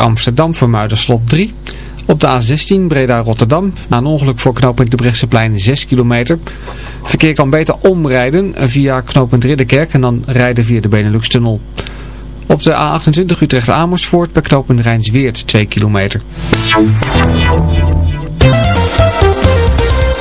Amsterdam voor Muiderslot 3. Op de A16 Breda-Rotterdam. Na een ongeluk voor knooppunt de Brechtseplein 6 kilometer. Verkeer kan beter omrijden via knooppunt Ridderkerk en dan rijden via de Benelux-tunnel. Op de A28 Utrecht-Amersfoort bij knooppunt Rijnsweert 2 kilometer.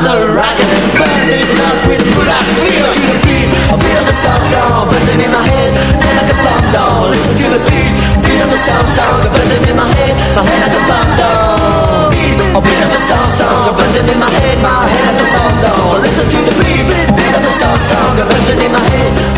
the rocket Burning up with good ass feel to the beat I feel the sound song buzzing in my head my head like a bomb down. Listen to the beat Feel the sound song buzzing in my head My head like a bomb down. Beat I feel the song sound buzzing in my head My head like a bomb down. Listen to the beat beat Feel the song sound buzzing in my head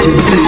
就会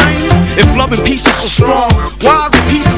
If love and peace is so strong, why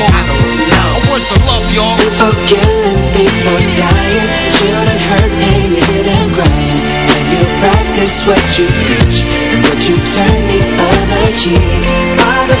On, I don't know. What's the love, y'all? People killing, people dying, children hurt, hated and crying. When you practice what you preach, and what you turn the other cheek. Father,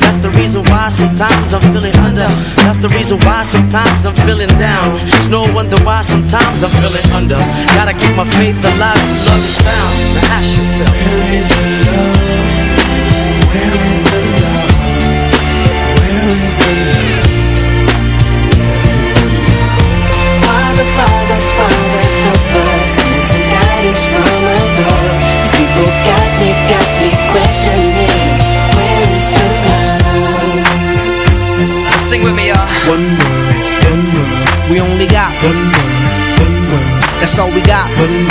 That's the reason why sometimes I'm feeling under. That's the reason why sometimes I'm feeling down. It's no wonder why sometimes I'm feeling under. Gotta keep my faith alive love is found. Now ask yourself Where is the love? When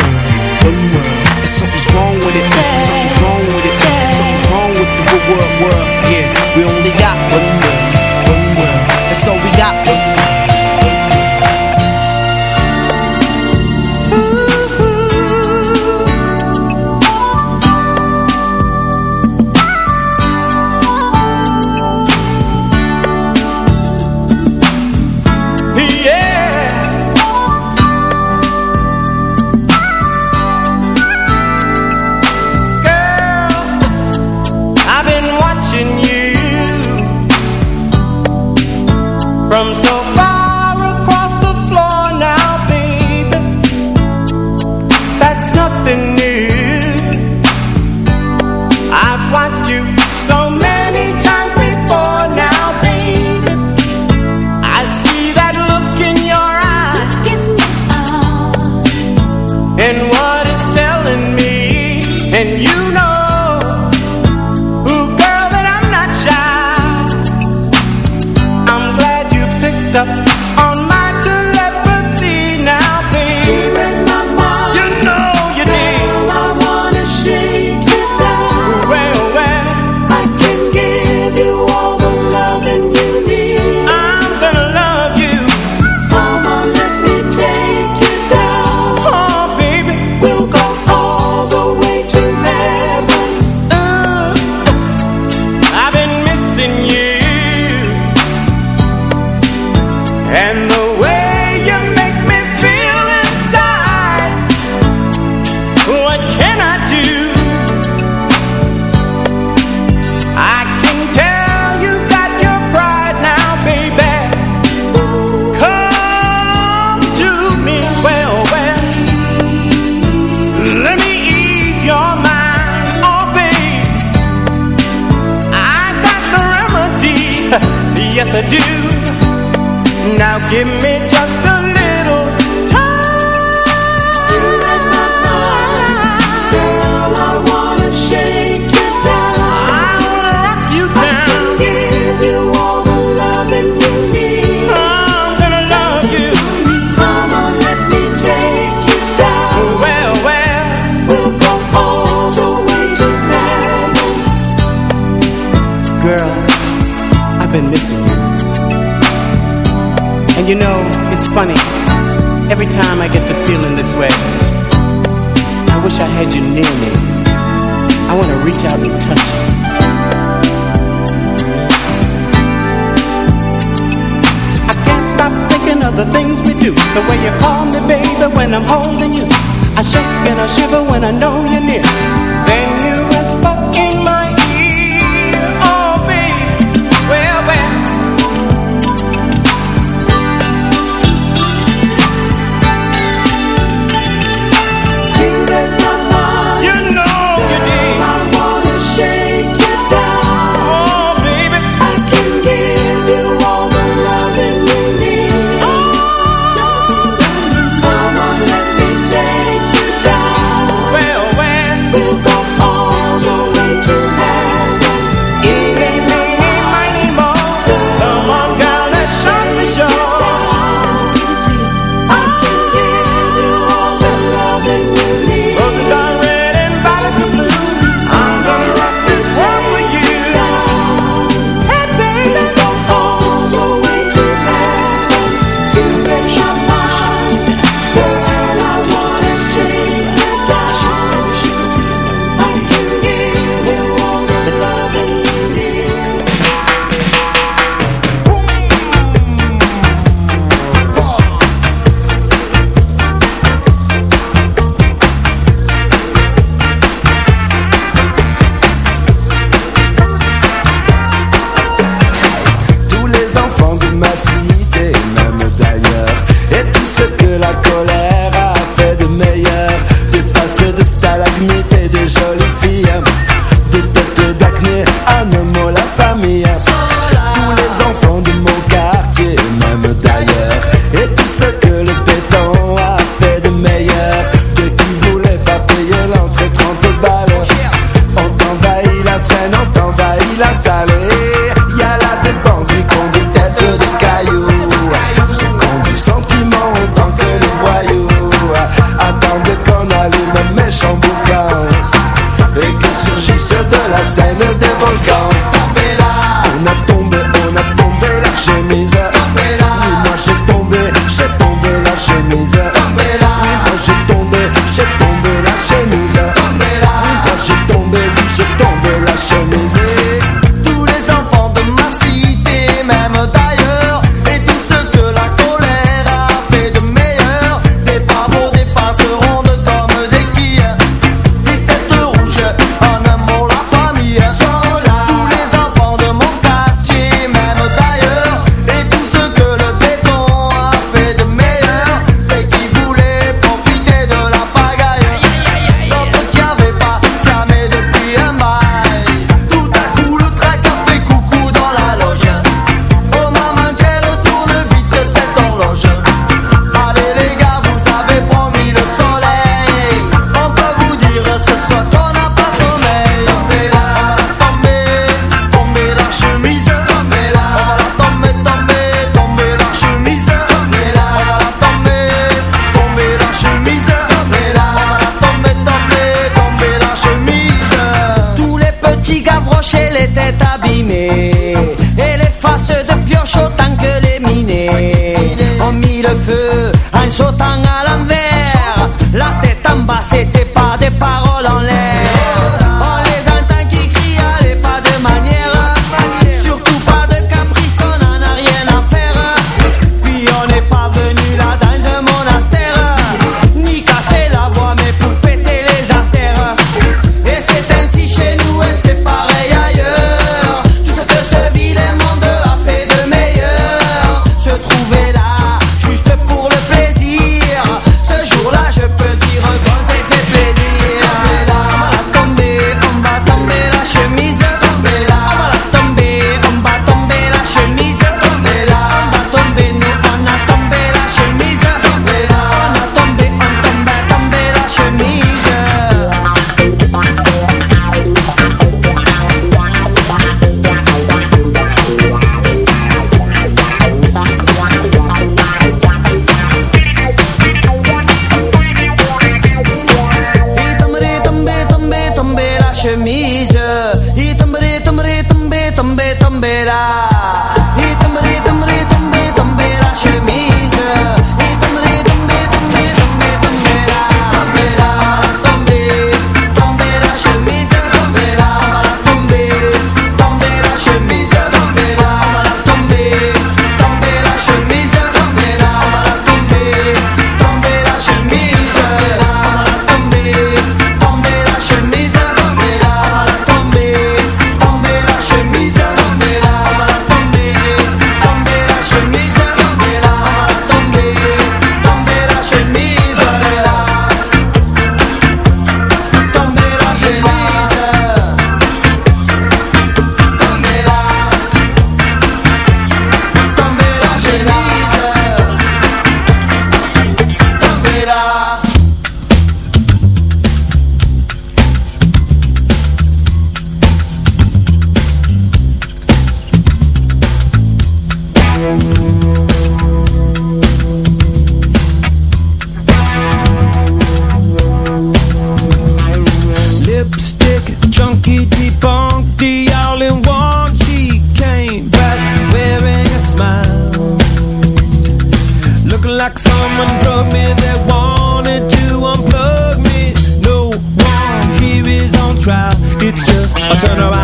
love me, that wanted to unplug me. No one here is on trial. It's just a turnaround.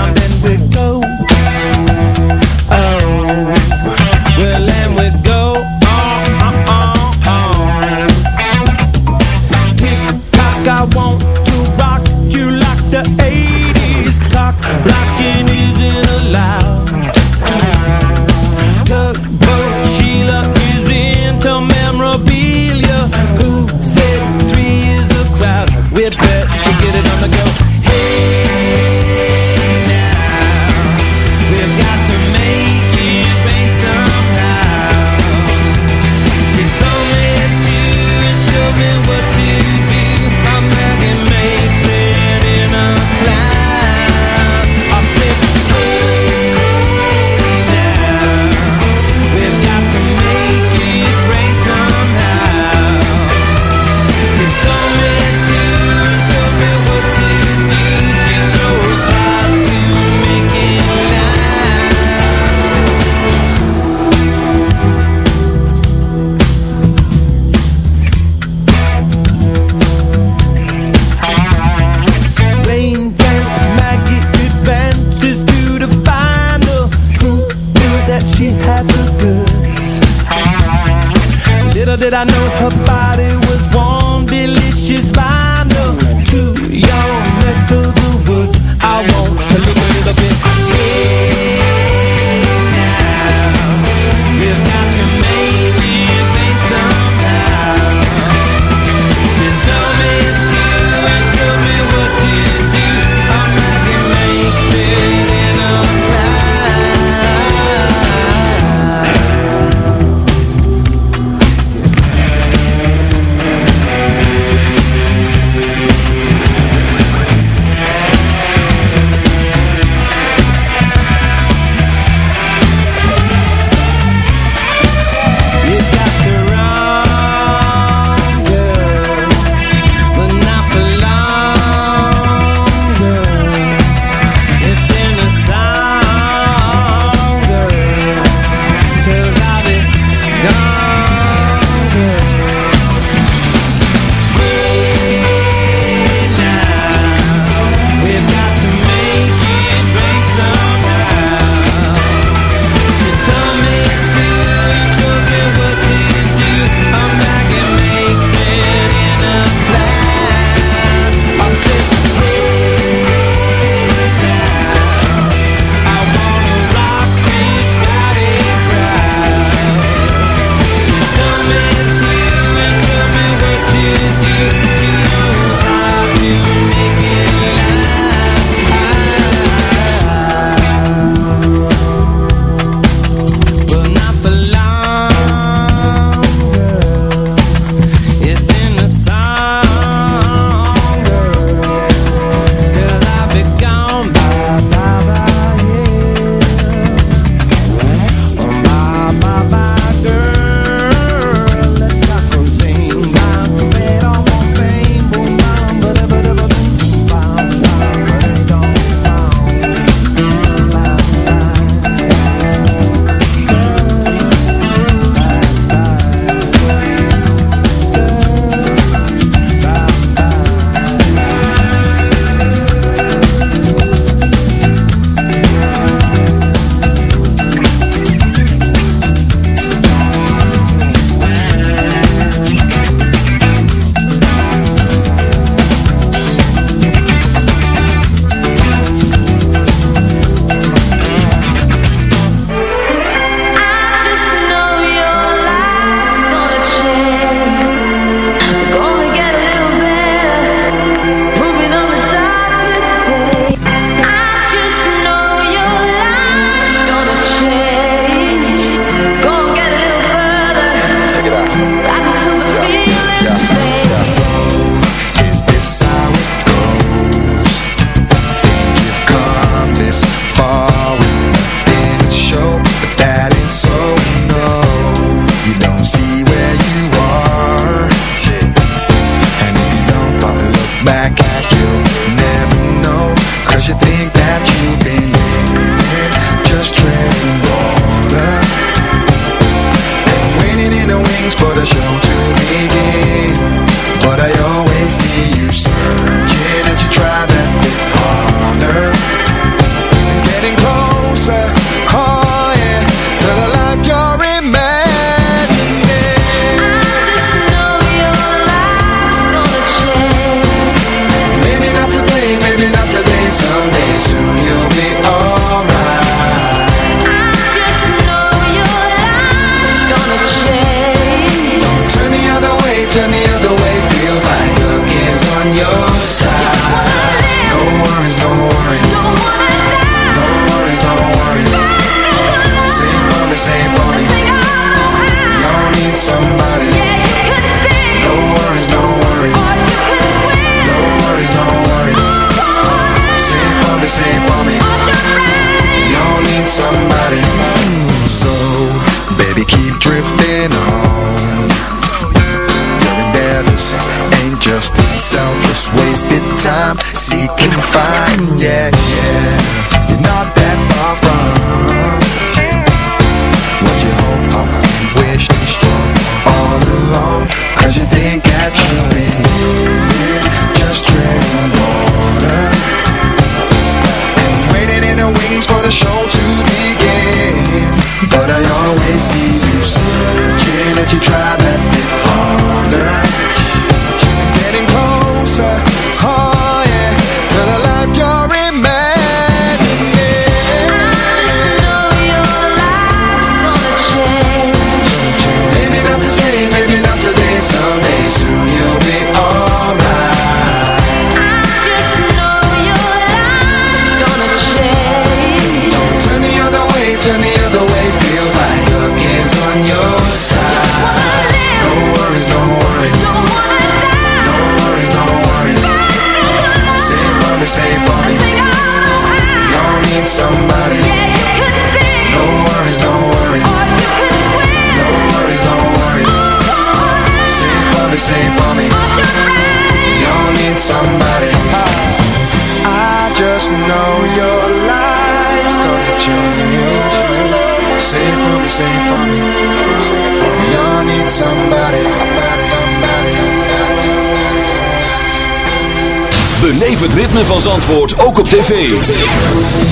Beleef het ritme van Zandvoort ook op tv.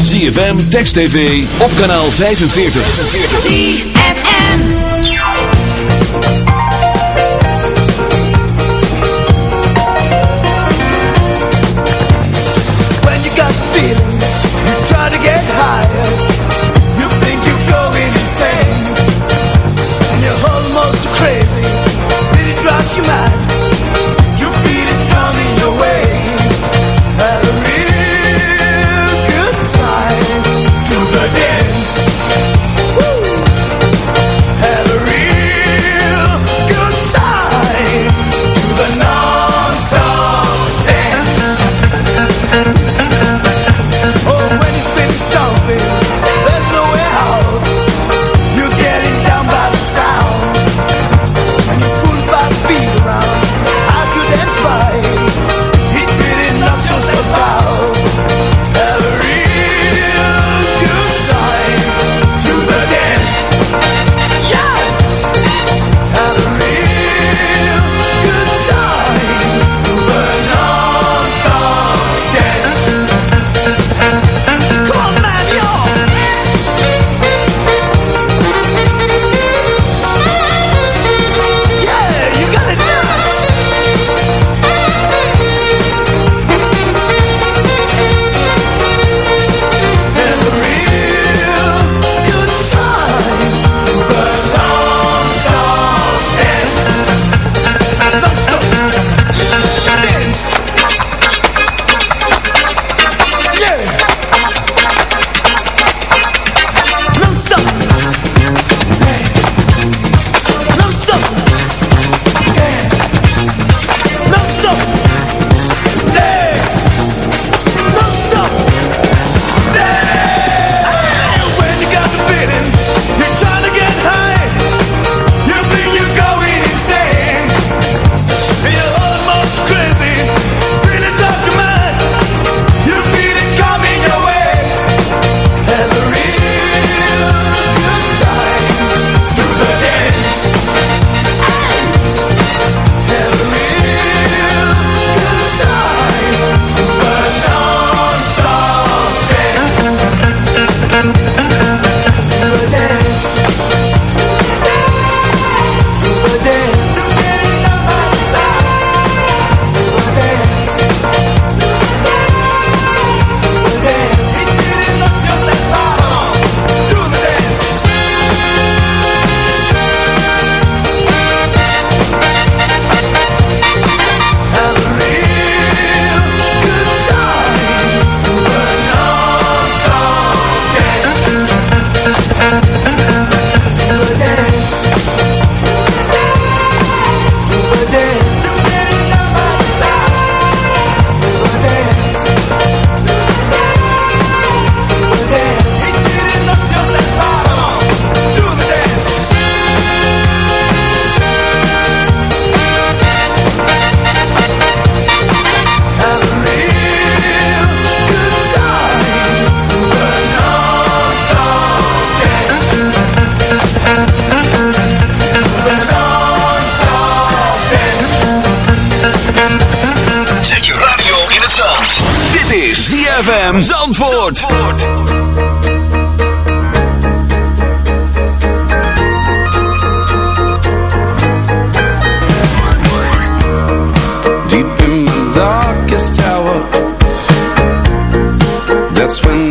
ZFM, Text TV, op kanaal 45. ZFM When you got feelings, you try to get higher. You think you're going insane. And you're almost crazy, really drives you mad. Zet je radio in het zand. Dit is ZFM Zandvoort. Zandvoort. That's when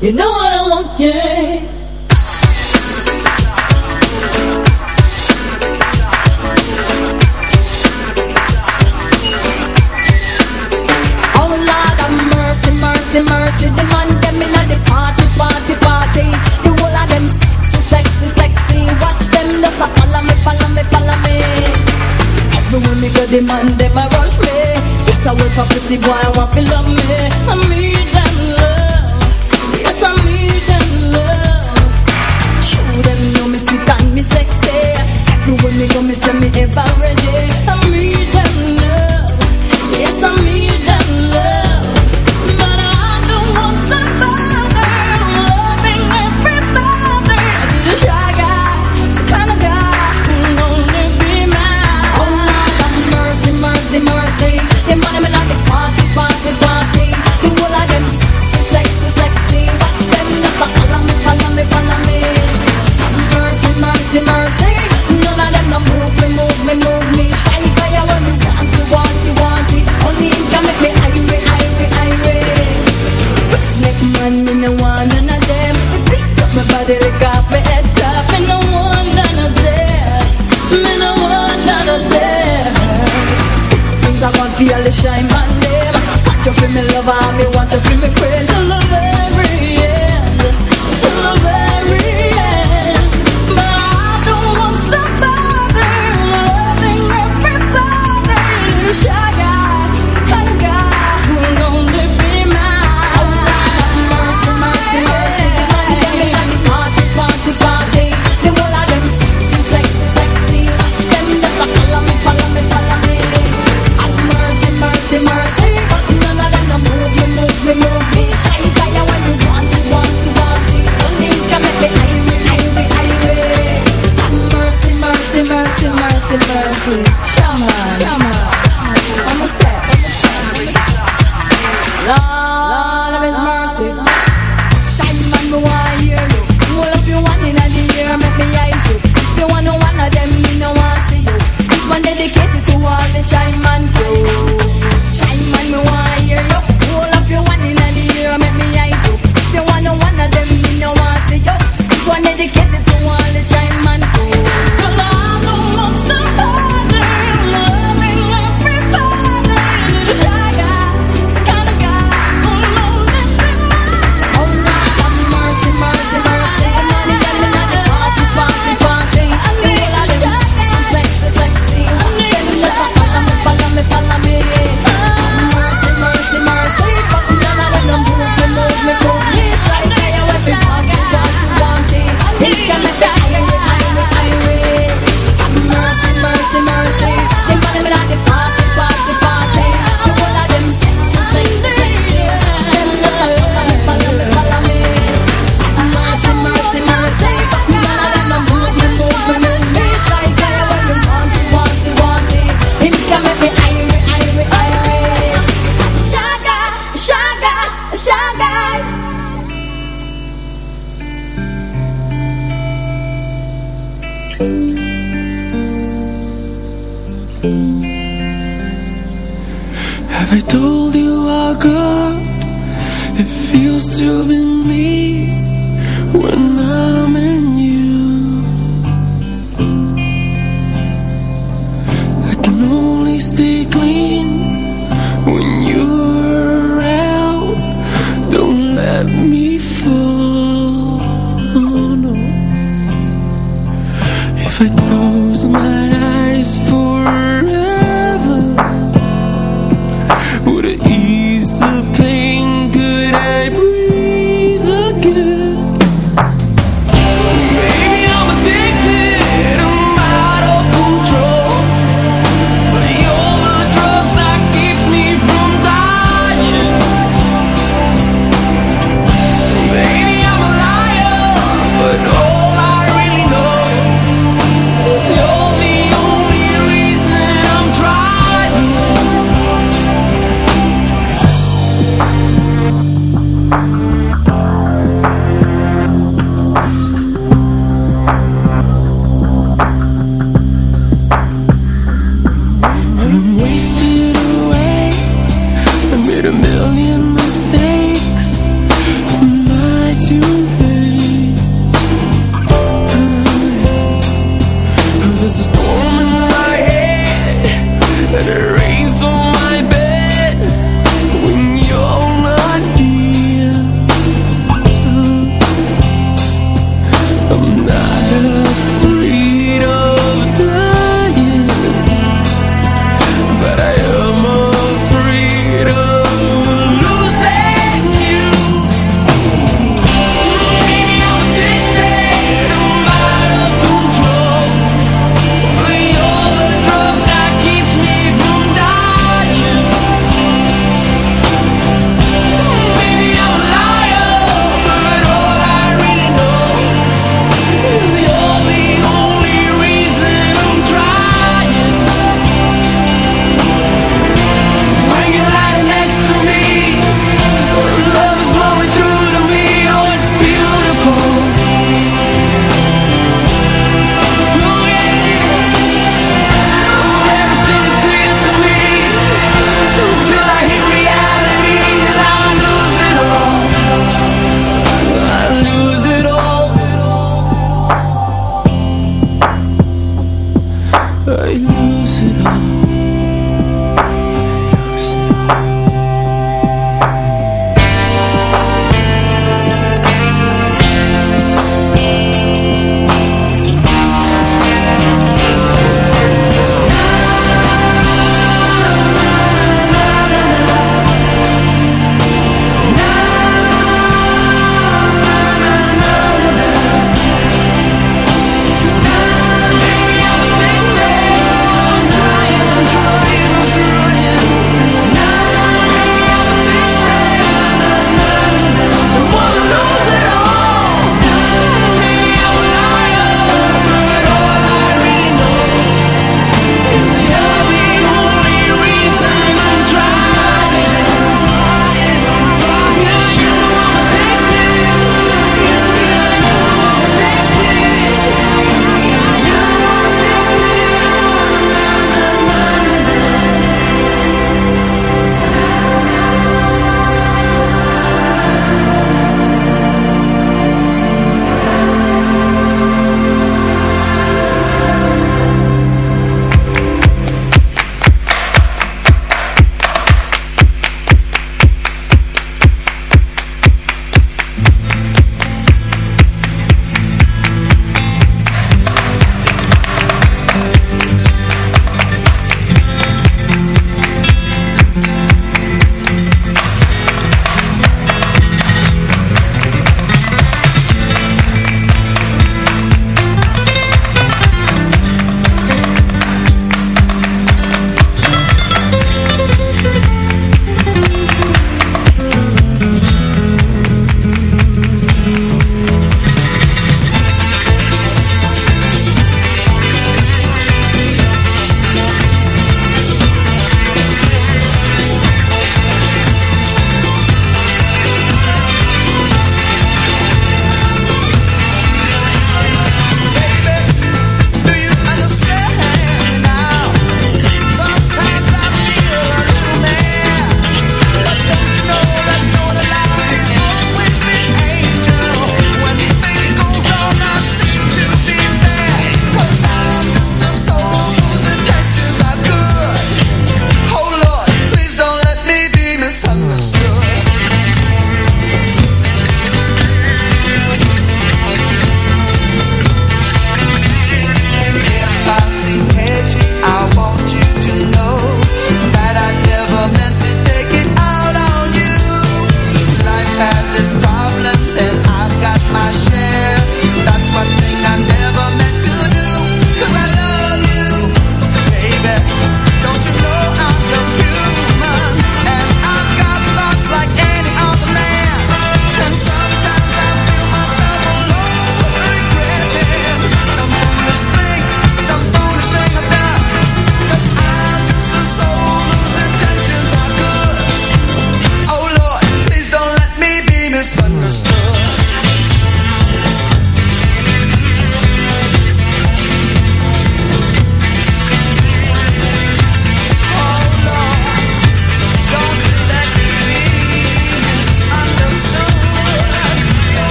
You know I want you. Oh, mercy, mercy, the man them inna the party, party, party. The whole of them sexy, sexy. Watch them just a follow me, follow me, follow me. Everywhere me go, the man a rush me. Yes, I for pretty boy, I want to love me. I mean. for me Have I told you how good it feels to be me?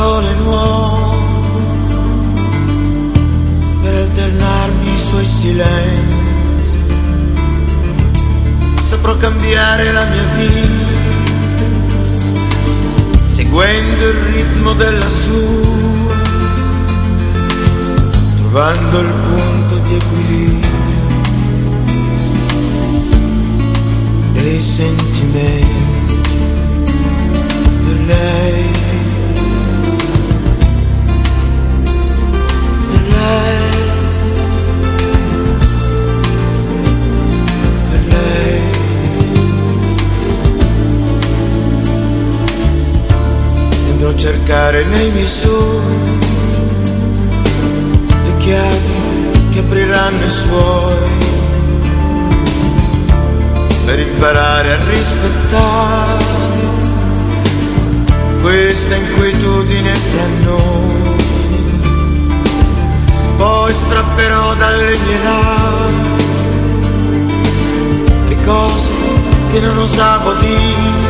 Parole nuove per alternarmi ai suoi silenzi. Saprò cambiare la mia vita, seguendo il ritmo della sua trovando il cercare nei miei sogni. Le chiavi che apriranno i suoi. Per imparare a rispettare questa inquietudine fra noi. Poi strapperò dalle mie labbra le cose che non osavo dire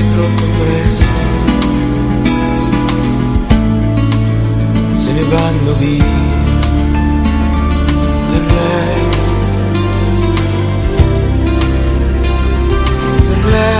dietro compresso se ne vanno via. Del lei. Per lei.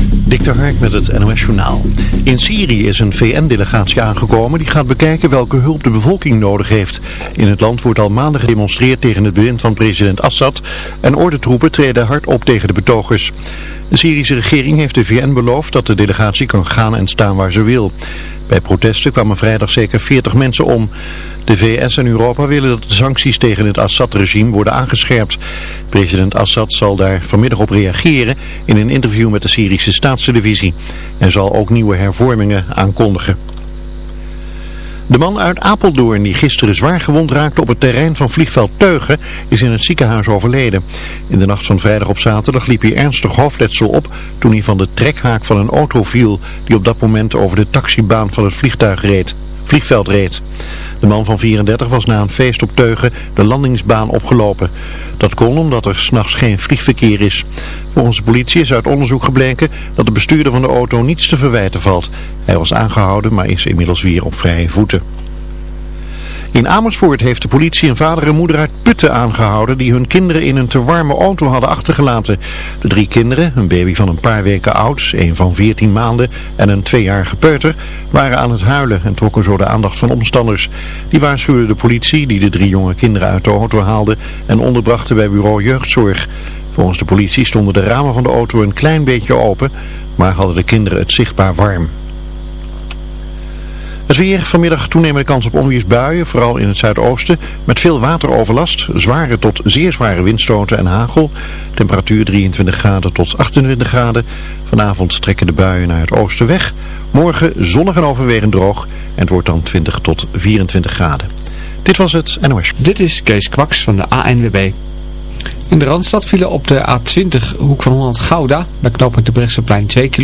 Dik Hark met het NOS Journaal. In Syrië is een VN-delegatie aangekomen die gaat bekijken welke hulp de bevolking nodig heeft. In het land wordt al maanden gedemonstreerd tegen het bewind van president Assad en ordentroepen treden hard op tegen de betogers. De Syrische regering heeft de VN beloofd dat de delegatie kan gaan en staan waar ze wil. Bij protesten kwamen vrijdag zeker 40 mensen om. De VS en Europa willen dat de sancties tegen het Assad-regime worden aangescherpt. President Assad zal daar vanmiddag op reageren in een interview met de Syrische staatstelevisie. En zal ook nieuwe hervormingen aankondigen. De man uit Apeldoorn die gisteren zwaar gewond raakte op het terrein van vliegveld Teugen is in het ziekenhuis overleden. In de nacht van vrijdag op zaterdag liep hij ernstig hoofdletsel op toen hij van de trekhaak van een auto viel die op dat moment over de taxibaan van het vliegtuig reed vliegveld reed. De man van 34 was na een feest op Teugen de landingsbaan opgelopen. Dat kon omdat er s'nachts geen vliegverkeer is. Volgens de politie is uit onderzoek gebleken dat de bestuurder van de auto niets te verwijten valt. Hij was aangehouden, maar is inmiddels weer op vrije voeten. In Amersfoort heeft de politie een vader en moeder uit Putten aangehouden die hun kinderen in een te warme auto hadden achtergelaten. De drie kinderen, een baby van een paar weken oud, een van 14 maanden en een tweejarige peuter, waren aan het huilen en trokken zo de aandacht van omstanders. Die waarschuwden de politie die de drie jonge kinderen uit de auto haalde en onderbrachten bij bureau jeugdzorg. Volgens de politie stonden de ramen van de auto een klein beetje open, maar hadden de kinderen het zichtbaar warm. Het weer vanmiddag toenemende kans op onweersbuien, vooral in het zuidoosten, met veel wateroverlast, zware tot zeer zware windstoten en hagel. Temperatuur 23 graden tot 28 graden. Vanavond trekken de buien naar het oosten weg. Morgen zonnig en overwegend droog en het wordt dan 20 tot 24 graden. Dit was het NOS. Dit is Kees Kwaks van de ANWB. In de Randstad vielen op de A20 hoek van Holland Gouda, bij knooppunt de Brechtseplein 2 kilometer.